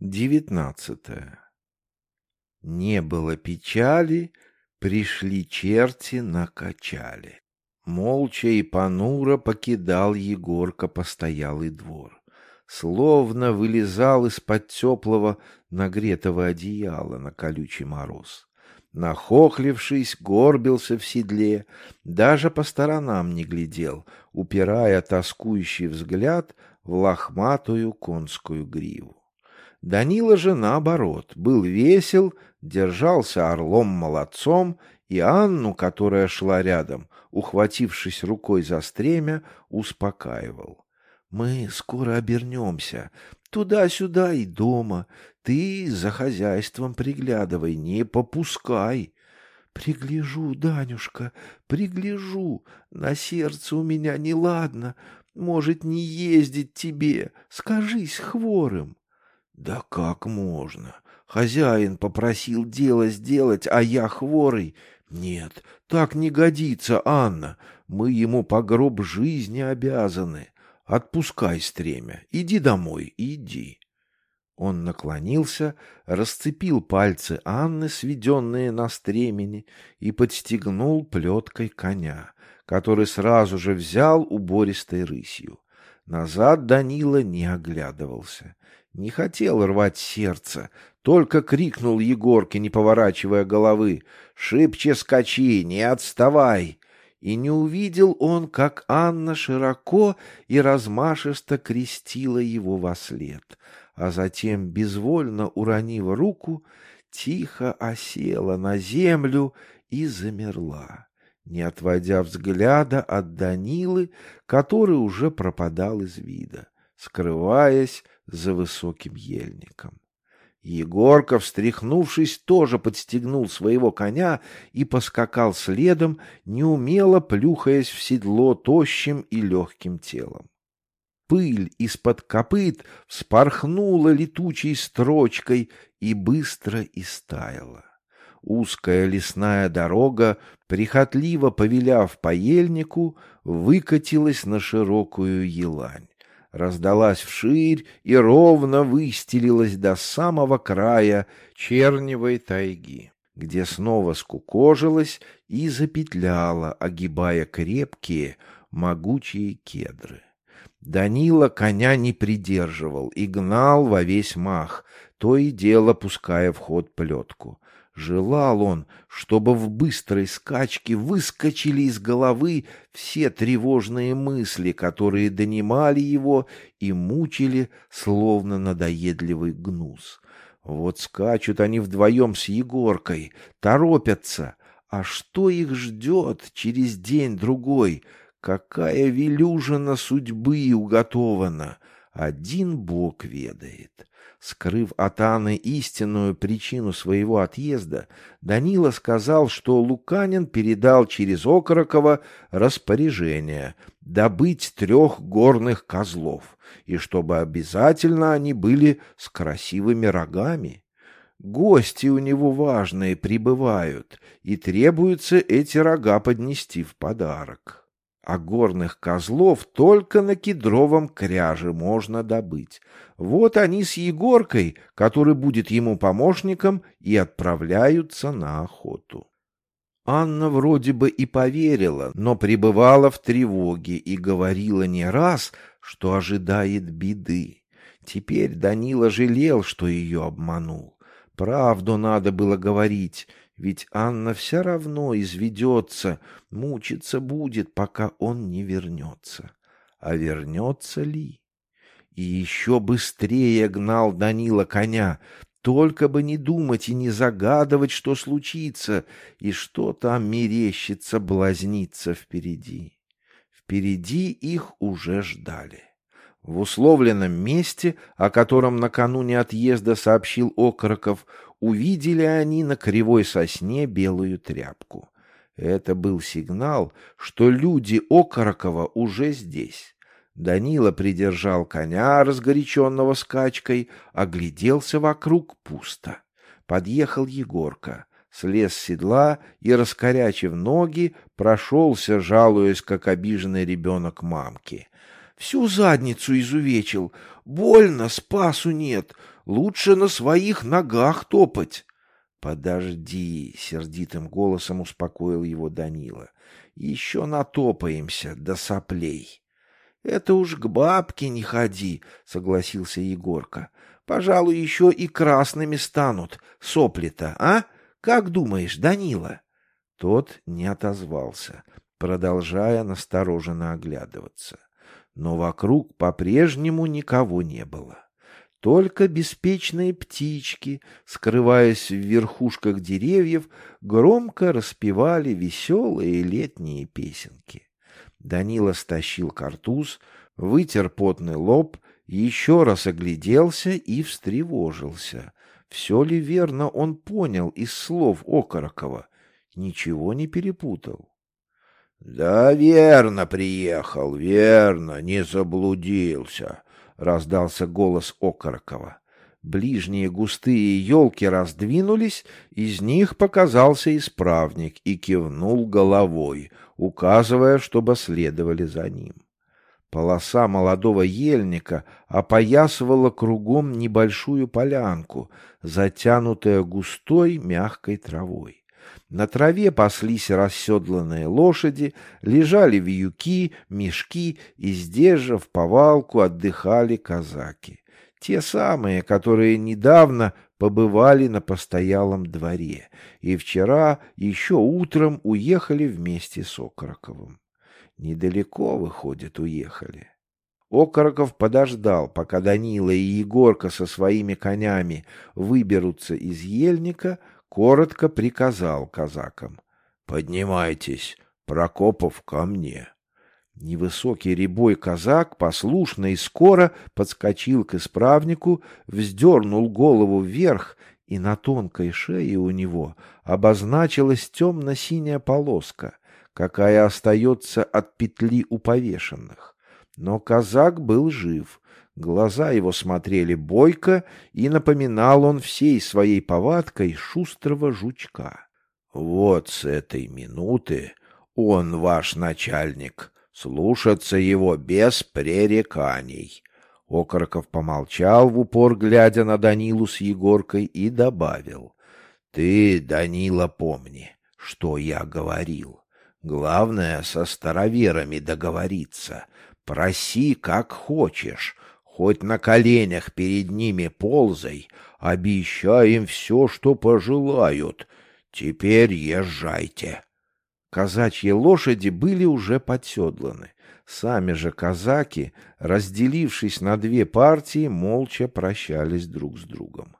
Девятнадцатое. Не было печали, пришли черти накачали. Молча и понуро покидал Егорка постоялый двор. Словно вылезал из-под теплого нагретого одеяла на колючий мороз. Нахохлившись, горбился в седле, даже по сторонам не глядел, упирая тоскующий взгляд в лохматую конскую гриву. Данила же, наоборот, был весел, держался орлом-молодцом, и Анну, которая шла рядом, ухватившись рукой за стремя, успокаивал. «Мы скоро обернемся. Туда-сюда и дома. Ты за хозяйством приглядывай, не попускай». «Пригляжу, Данюшка, пригляжу. На сердце у меня неладно. Может, не ездить тебе. Скажись хворым». Да как можно? Хозяин попросил дело сделать, а я хворый. Нет, так не годится, Анна. Мы ему по гроб жизни обязаны. Отпускай стремя. Иди домой, иди. Он наклонился, расцепил пальцы Анны, сведенные на стремени, и подстегнул плеткой коня, который сразу же взял убористой рысью. Назад Данила не оглядывался. Не хотел рвать сердце, только крикнул Егорке, не поворачивая головы. «Шибче скачи, не отставай!» И не увидел он, как Анна широко и размашисто крестила его во след, а затем, безвольно уронив руку, тихо осела на землю и замерла не отводя взгляда от Данилы, который уже пропадал из вида, скрываясь за высоким ельником. Егорка, встряхнувшись, тоже подстегнул своего коня и поскакал следом, неумело плюхаясь в седло тощим и легким телом. Пыль из-под копыт вспорхнула летучей строчкой и быстро истаяла. Узкая лесная дорога, прихотливо повеляв по ельнику, выкатилась на широкую елань, раздалась вширь и ровно выстелилась до самого края черневой тайги, где снова скукожилась и запетляла, огибая крепкие, могучие кедры. Данила коня не придерживал и гнал во весь мах, то и дело пуская в ход плетку. Желал он, чтобы в быстрой скачке выскочили из головы все тревожные мысли, которые донимали его и мучили, словно надоедливый гнус. Вот скачут они вдвоем с Егоркой, торопятся. А что их ждет через день-другой? Какая велюжина судьбы уготована? Один Бог ведает. Скрыв от Анны истинную причину своего отъезда, Данила сказал, что Луканин передал через Окорокова распоряжение добыть трех горных козлов, и чтобы обязательно они были с красивыми рогами. Гости у него важные прибывают, и требуется эти рога поднести в подарок а горных козлов только на кедровом кряже можно добыть. Вот они с Егоркой, который будет ему помощником, и отправляются на охоту. Анна вроде бы и поверила, но пребывала в тревоге и говорила не раз, что ожидает беды. Теперь Данила жалел, что ее обманул. Правду надо было говорить, ведь Анна все равно изведется, мучиться будет, пока он не вернется. А вернется ли? И еще быстрее гнал Данила коня, только бы не думать и не загадывать, что случится, и что там мерещится, блазнится впереди. Впереди их уже ждали. В условленном месте, о котором накануне отъезда сообщил Окороков, увидели они на кривой сосне белую тряпку. Это был сигнал, что люди Окорокова уже здесь. Данила придержал коня, разгоряченного скачкой, огляделся вокруг пусто. Подъехал Егорка, слез с седла и, раскорячив ноги, прошелся, жалуясь, как обиженный ребенок мамки. Всю задницу изувечил. Больно, спасу нет. Лучше на своих ногах топать. «Подожди», — сердитым голосом успокоил его Данила. «Еще натопаемся до соплей». «Это уж к бабке не ходи», — согласился Егорка. «Пожалуй, еще и красными станут сопли-то, а? Как думаешь, Данила?» Тот не отозвался, продолжая настороженно оглядываться. Но вокруг по-прежнему никого не было. Только беспечные птички, скрываясь в верхушках деревьев, громко распевали веселые летние песенки. Данила стащил картуз, вытер потный лоб, еще раз огляделся и встревожился. Все ли верно он понял из слов Окорокова? Ничего не перепутал. — Да верно приехал, верно, не заблудился, раздался голос Окорокова. Ближние густые елки раздвинулись, из них показался исправник и кивнул головой, указывая, чтобы следовали за ним. Полоса молодого ельника опоясывала кругом небольшую полянку, затянутая густой мягкой травой. На траве паслись расседланные лошади, лежали вьюки, мешки, и здесь же в повалку отдыхали казаки. Те самые, которые недавно побывали на постоялом дворе и вчера еще утром уехали вместе с Окороковым. Недалеко, выходит, уехали. Окороков подождал, пока Данила и Егорка со своими конями выберутся из ельника, коротко приказал казакам. «Поднимайтесь, Прокопов ко мне». Невысокий рябой казак послушно и скоро подскочил к исправнику, вздернул голову вверх, и на тонкой шее у него обозначилась темно-синяя полоска, какая остается от петли у повешенных. Но казак был жив, Глаза его смотрели бойко, и напоминал он всей своей повадкой шустрого жучка. «Вот с этой минуты он ваш начальник, слушаться его без пререканий». Окороков помолчал в упор, глядя на Данилу с Егоркой, и добавил. «Ты, Данила, помни, что я говорил. Главное, со староверами договориться. Проси, как хочешь, Хоть на коленях перед ними ползай, обещай им все, что пожелают. Теперь езжайте. Казачьи лошади были уже подседланы. Сами же казаки, разделившись на две партии, молча прощались друг с другом.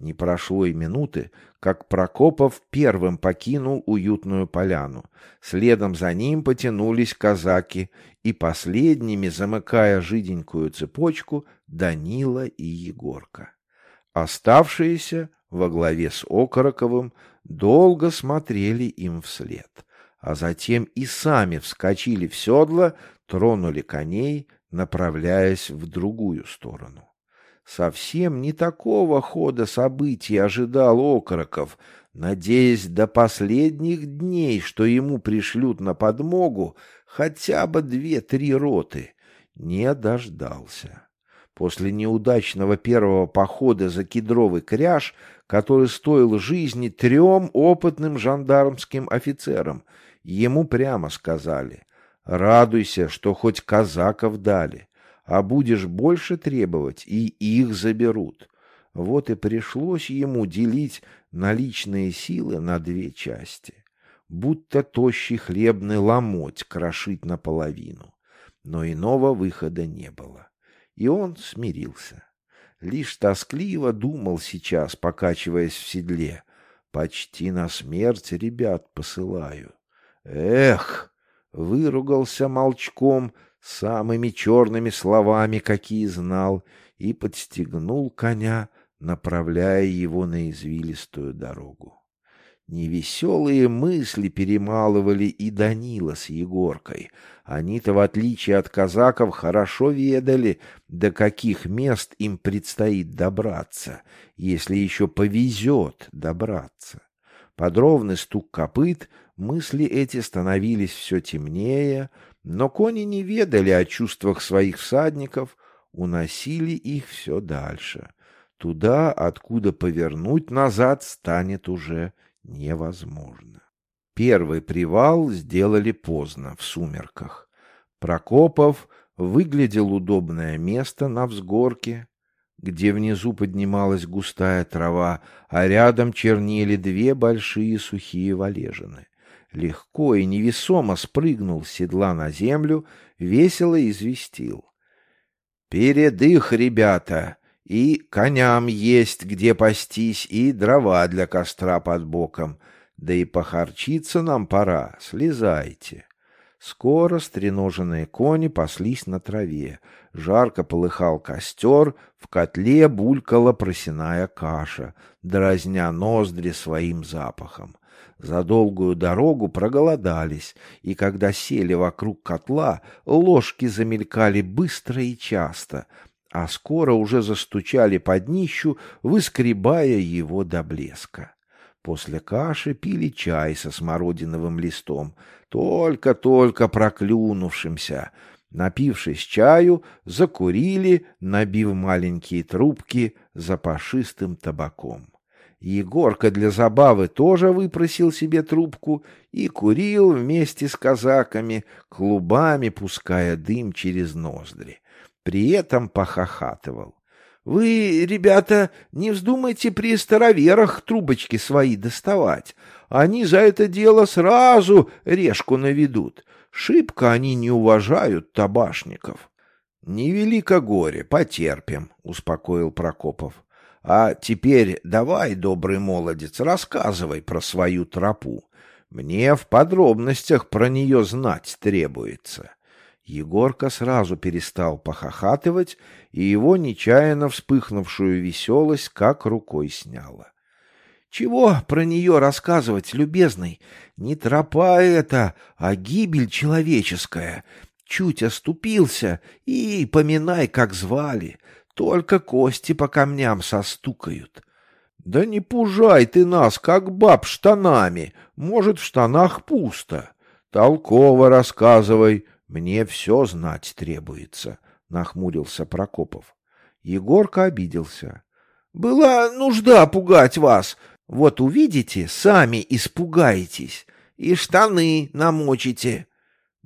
Не прошло и минуты, как Прокопов первым покинул уютную поляну. Следом за ним потянулись казаки, и последними, замыкая жиденькую цепочку, Данила и Егорка. Оставшиеся во главе с Окороковым долго смотрели им вслед, а затем и сами вскочили в седло, тронули коней, направляясь в другую сторону. Совсем не такого хода событий ожидал Окороков, надеясь до последних дней, что ему пришлют на подмогу хотя бы две-три роты. Не дождался. После неудачного первого похода за кедровый кряж, который стоил жизни трем опытным жандармским офицерам, ему прямо сказали «Радуйся, что хоть казаков дали» а будешь больше требовать, и их заберут. Вот и пришлось ему делить наличные силы на две части, будто тощий хлебный ломоть крошить наполовину. Но иного выхода не было, и он смирился. Лишь тоскливо думал сейчас, покачиваясь в седле. Почти на смерть ребят посылаю. Эх! Выругался молчком, самыми черными словами, какие знал, и подстегнул коня, направляя его на извилистую дорогу. Невеселые мысли перемалывали и Данила с Егоркой. Они-то, в отличие от казаков, хорошо ведали, до каких мест им предстоит добраться, если еще повезет добраться. Подробный стук копыт, мысли эти становились все темнее, но кони не ведали о чувствах своих всадников, уносили их все дальше. Туда, откуда повернуть назад, станет уже невозможно. Первый привал сделали поздно, в сумерках. Прокопов выглядел удобное место на взгорке, где внизу поднималась густая трава, а рядом чернели две большие сухие валежины. Легко и невесомо спрыгнул с седла на землю, весело известил. «Передых, ребята, и коням есть где пастись, и дрова для костра под боком. Да и похарчиться нам пора, слезайте». Скоро стреноженные кони паслись на траве. Жарко полыхал костер, в котле булькала просяная каша, дразня ноздри своим запахом. За долгую дорогу проголодались, и когда сели вокруг котла, ложки замелькали быстро и часто, а скоро уже застучали под днищу, выскребая его до блеска. После каши пили чай со смородиновым листом, только-только проклюнувшимся. Напившись чаю, закурили, набив маленькие трубки запашистым табаком. Егорка для забавы тоже выпросил себе трубку и курил вместе с казаками, клубами пуская дым через ноздри. При этом похохатывал. Вы, ребята, не вздумайте при староверах трубочки свои доставать. Они за это дело сразу решку наведут. Шибко они не уважают табашников. — Невелико горе, потерпим, — успокоил Прокопов. — А теперь давай, добрый молодец, рассказывай про свою тропу. Мне в подробностях про нее знать требуется. Егорка сразу перестал похохатывать, и его нечаянно вспыхнувшую веселость как рукой сняло. Чего про нее рассказывать, любезный? Не тропа это, а гибель человеческая. Чуть оступился, и поминай, как звали. Только кости по камням состукают. Да не пужай ты нас, как баб штанами. Может, в штанах пусто. Толково рассказывай, мне все знать требуется, нахмурился Прокопов. Егорка обиделся. Была нужда пугать вас. Вот увидите, сами испугаетесь и штаны намочите.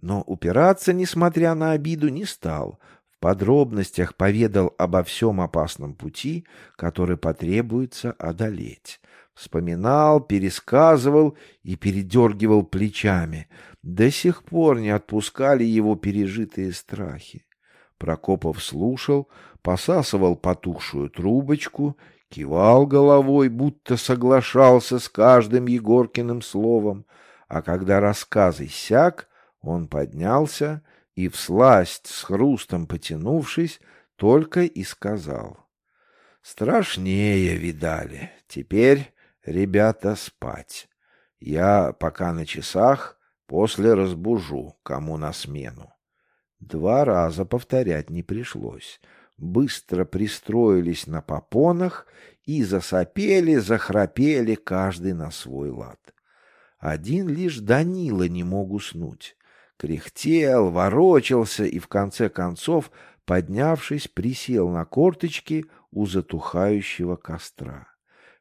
Но упираться, несмотря на обиду, не стал. Подробностях поведал обо всем опасном пути, который потребуется одолеть. Вспоминал, пересказывал и передергивал плечами. До сих пор не отпускали его пережитые страхи. Прокопов слушал, посасывал потухшую трубочку, кивал головой, будто соглашался с каждым Егоркиным словом, а когда рассказ иссяк, он поднялся и, всласть с хрустом потянувшись, только и сказал. «Страшнее видали. Теперь Ребята, спать. Я пока на часах, после разбужу, кому на смену. Два раза повторять не пришлось. Быстро пристроились на попонах и засопели, захрапели каждый на свой лад. Один лишь Данила не мог уснуть. Кряхтел, ворочался и, в конце концов, поднявшись, присел на корточки у затухающего костра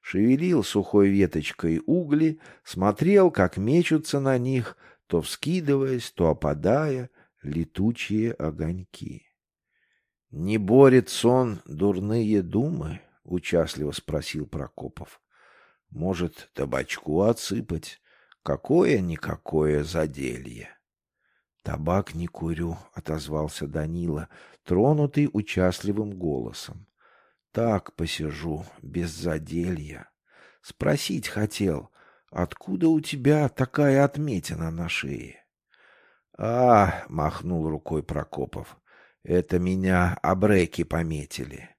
шевелил сухой веточкой угли, смотрел, как мечутся на них, то вскидываясь, то опадая, летучие огоньки. — Не борет сон дурные думы? — участливо спросил Прокопов. — Может, табачку отсыпать? Какое-никакое заделье. — Табак не курю, — отозвался Данила, тронутый участливым голосом. Так посижу, без заделья. Спросить хотел, откуда у тебя такая отметина на шее? А, махнул рукой Прокопов. Это меня обреки пометили.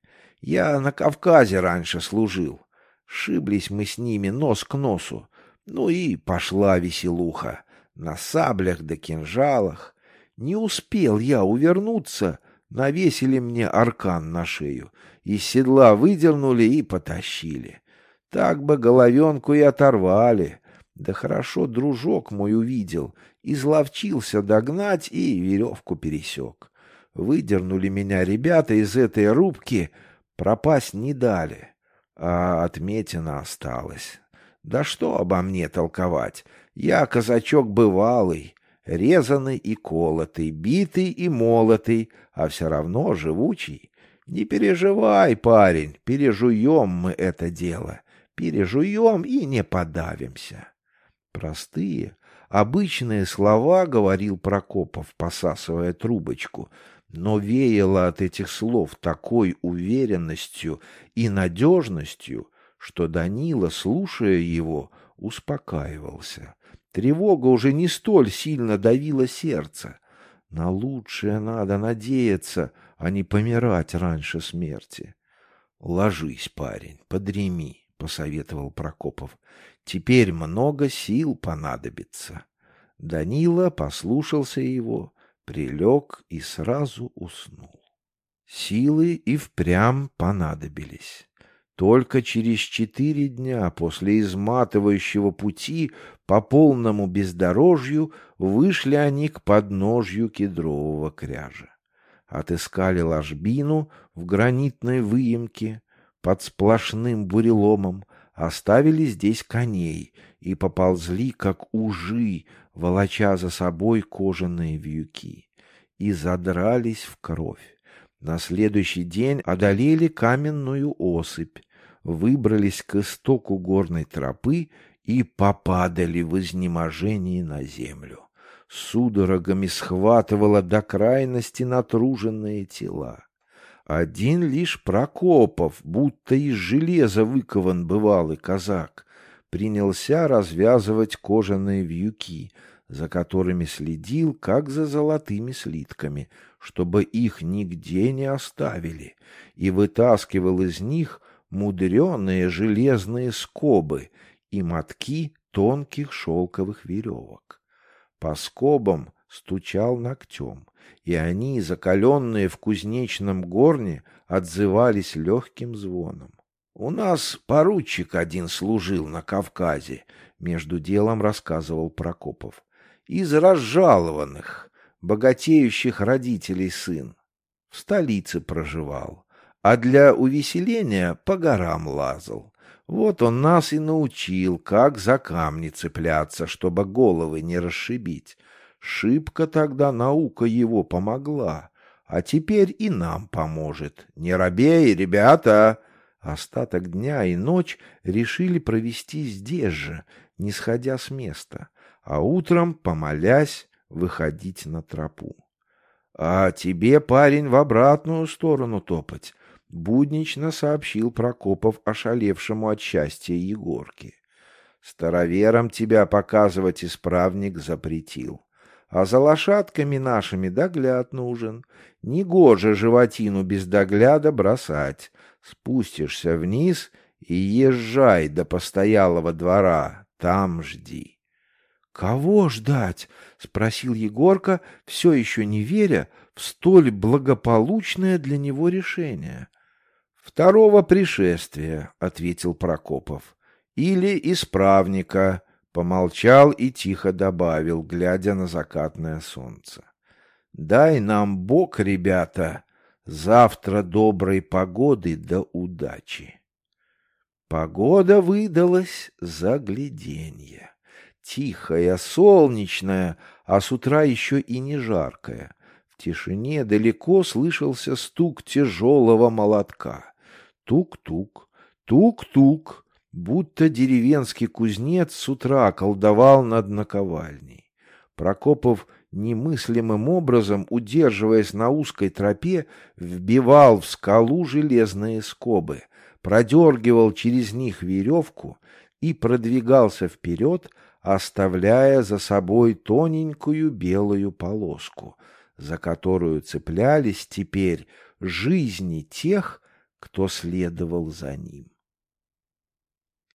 Я на Кавказе раньше служил. Шиблись мы с ними нос к носу. Ну и пошла веселуха. На саблях да кинжалах. Не успел я увернуться, навесили мне аркан на шею из седла выдернули и потащили. Так бы головенку и оторвали. Да хорошо дружок мой увидел, изловчился догнать и веревку пересек. Выдернули меня ребята из этой рубки, Пропасть не дали, а отметина осталась. Да что обо мне толковать? Я казачок бывалый, резанный и колотый, битый и молотый, а все равно живучий. Не переживай, парень, пережуем мы это дело. Пережуем и не подавимся. Простые, обычные слова говорил Прокопов, посасывая трубочку, но веяло от этих слов такой уверенностью и надежностью, что Данила, слушая его, успокаивался. Тревога уже не столь сильно давила сердце. На лучшее надо надеяться, а не помирать раньше смерти. — Ложись, парень, подреми, — посоветовал Прокопов. — Теперь много сил понадобится. Данила послушался его, прилег и сразу уснул. Силы и впрямь понадобились. Только через четыре дня после изматывающего пути по полному бездорожью вышли они к подножью кедрового кряжа. Отыскали ложбину в гранитной выемке под сплошным буреломом, оставили здесь коней и поползли, как ужи, волоча за собой кожаные вьюки, и задрались в кровь. На следующий день одолели каменную осыпь, выбрались к истоку горной тропы и попадали в изнеможении на землю. Судорогами схватывало до крайности натруженные тела. Один лишь Прокопов, будто из железа выкован бывалый казак, принялся развязывать кожаные вьюки, за которыми следил, как за золотыми слитками, чтобы их нигде не оставили, и вытаскивал из них мудреные железные скобы и мотки тонких шелковых веревок. По скобам стучал ногтем, и они, закаленные в кузнечном горне, отзывались легким звоном. «У нас поручик один служил на Кавказе», — между делом рассказывал Прокопов. «Из разжалованных, богатеющих родителей сын. В столице проживал, а для увеселения по горам лазал. Вот он нас и научил, как за камни цепляться, чтобы головы не расшибить. Шибко тогда наука его помогла, а теперь и нам поможет. Не робей, ребята!» Остаток дня и ночь решили провести здесь же, не сходя с места, а утром, помолясь, выходить на тропу. — А тебе, парень, в обратную сторону топать, — буднично сообщил Прокопов ошалевшему от счастья Егорке. — Староверам тебя показывать исправник запретил. А за лошадками нашими догляд нужен. Негоже животину без догляда бросать. Спустишься вниз и езжай до постоялого двора, там жди. — Кого ждать? — спросил Егорка, все еще не веря в столь благополучное для него решение. — Второго пришествия, — ответил Прокопов, — или исправника, — помолчал и тихо добавил, глядя на закатное солнце. — Дай нам Бог, ребята, завтра доброй погоды да удачи. Погода выдалась загляденье. Тихая, солнечная, а с утра еще и не жаркая. В тишине далеко слышался стук тяжелого молотка. Тук-тук, тук-тук, будто деревенский кузнец с утра колдовал над наковальней. Прокопов немыслимым образом, удерживаясь на узкой тропе, вбивал в скалу железные скобы, продергивал через них веревку и продвигался вперед, оставляя за собой тоненькую белую полоску, за которую цеплялись теперь жизни тех, кто следовал за ним.